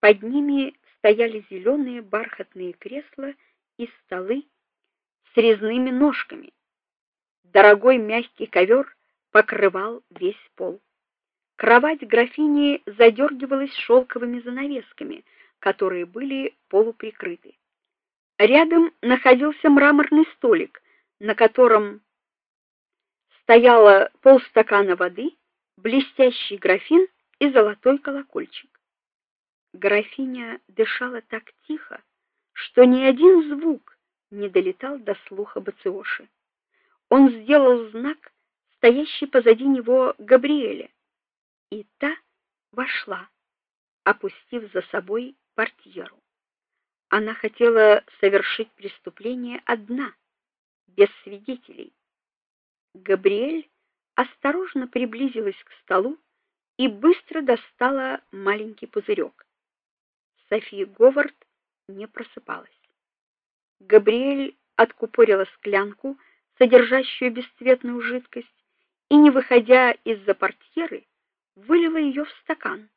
Под ними стояли зеленые бархатные кресла и столы с резными ножками. Дорогой мягкий ковер покрывал весь пол. Кровать графини задергивалась шелковыми занавесками, которые были полуприкрыты. Рядом находился мраморный столик, на котором стояло полстакана воды, блестящий графин и золотой колокольчик. Графиня дышала так тихо, что ни один звук не долетал до слуха Бациоши. Он сделал знак стоящей позади него Габриэле, и та вошла, опустив за собой портьеру. Она хотела совершить преступление одна, без свидетелей. Габриэль осторожно приблизилась к столу и быстро достала маленький пузырек. София Говард не просыпалась. Габриэль откупорила склянку, содержащую бесцветную жидкость, и не выходя из-за портьеры, вылила ее в стакан.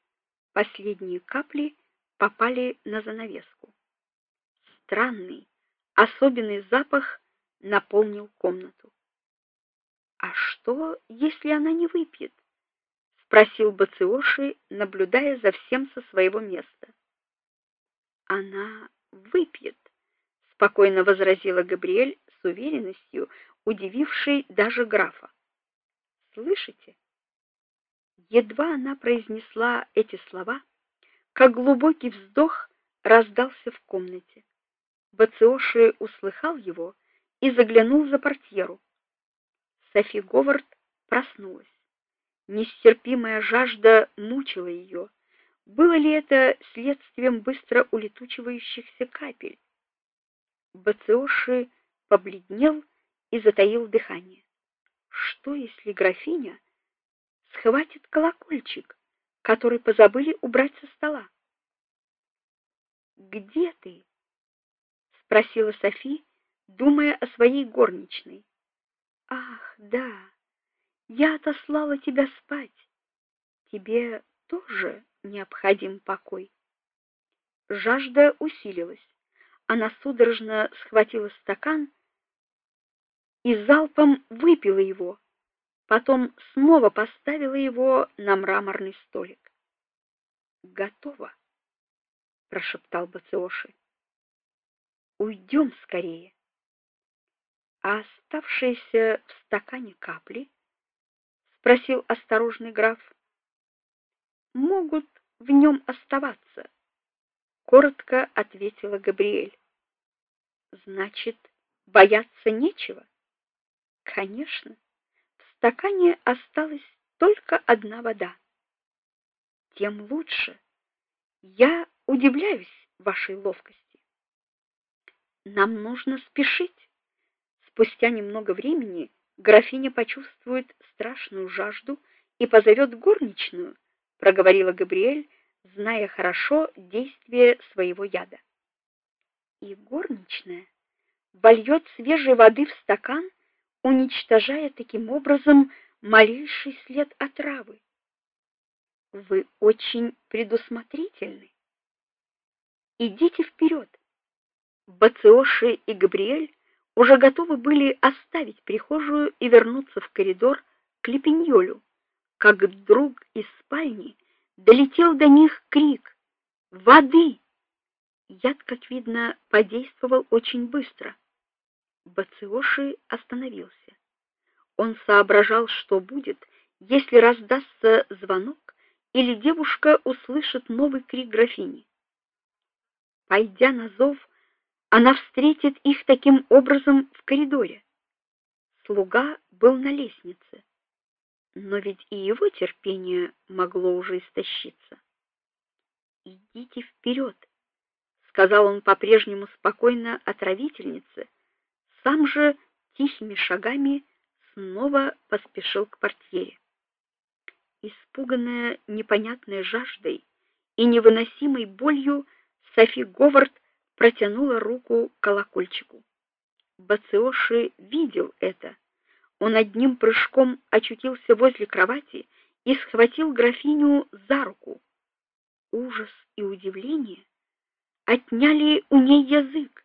Последние капли попали на занавеску. Странный, особенный запах наполнил комнату. А что, если она не выпьет? спросил Бациоши, наблюдая за всем со своего места. Она выпьет, спокойно возразила Габриэль с уверенностью, удивившей даже графа. Слышите? Едва она произнесла эти слова, как глубокий вздох раздался в комнате. Бациоши услыхал его и заглянул за портьеру. Софи Говард проснулась. Нестерпимая жажда мучила ее. Было ли это следствием быстро улетучивающихся капель? Бациоши побледнел и затаил дыхание. Что если графиня схватит колокольчик, который позабыли убрать со стола? Где ты? спросила Софи, думая о своей горничной. Ах, да. Я отослала тебя спать. Тебе тоже необходим покой. Жажда усилилась. Она судорожно схватила стакан и залпом выпила его. Потом снова поставила его на мраморный столик. "Готово", прошептал Бациоши. "Уйдем скорее". А оставшиеся в стакане капли, спросил осторожный граф могут в нем оставаться, коротко ответила Габриэль. Значит, бояться нечего? Конечно. В стакане осталась только одна вода. Тем лучше. Я удивляюсь вашей ловкости. Нам нужно спешить. Спустя немного времени графиня почувствует страшную жажду и позовет горничную, проговорила Габриэль, зная хорошо действие своего яда. И горничная вольет свежей воды в стакан, уничтожая таким образом малейший след отравы. Вы очень предусмотрительны. Идите вперед. Бациоши и Габриэль уже готовы были оставить прихожую и вернуться в коридор к Лепиньолю, как вдруг из спальни долетел до них крик: "Воды!" Яд, как видно, подействовал очень быстро. Бациоши остановился. Он соображал, что будет, если раздастся звонок или девушка услышит новый крик графини. Пойдя на зов, она встретит их таким образом в коридоре. Слуга был на лестнице но ведь и его терпение могло уже истощиться. Идите вперед», — сказал он по-прежнему спокойно отравительнице, сам же тихими шагами снова поспешил к портьере. Испуганная непонятной жаждой и невыносимой болью, Софи Говард протянула руку к колокольчику. Бациоши видел это он одним прыжком очутился возле кровати и схватил графиню за руку. ужас и удивление отняли у ней язык.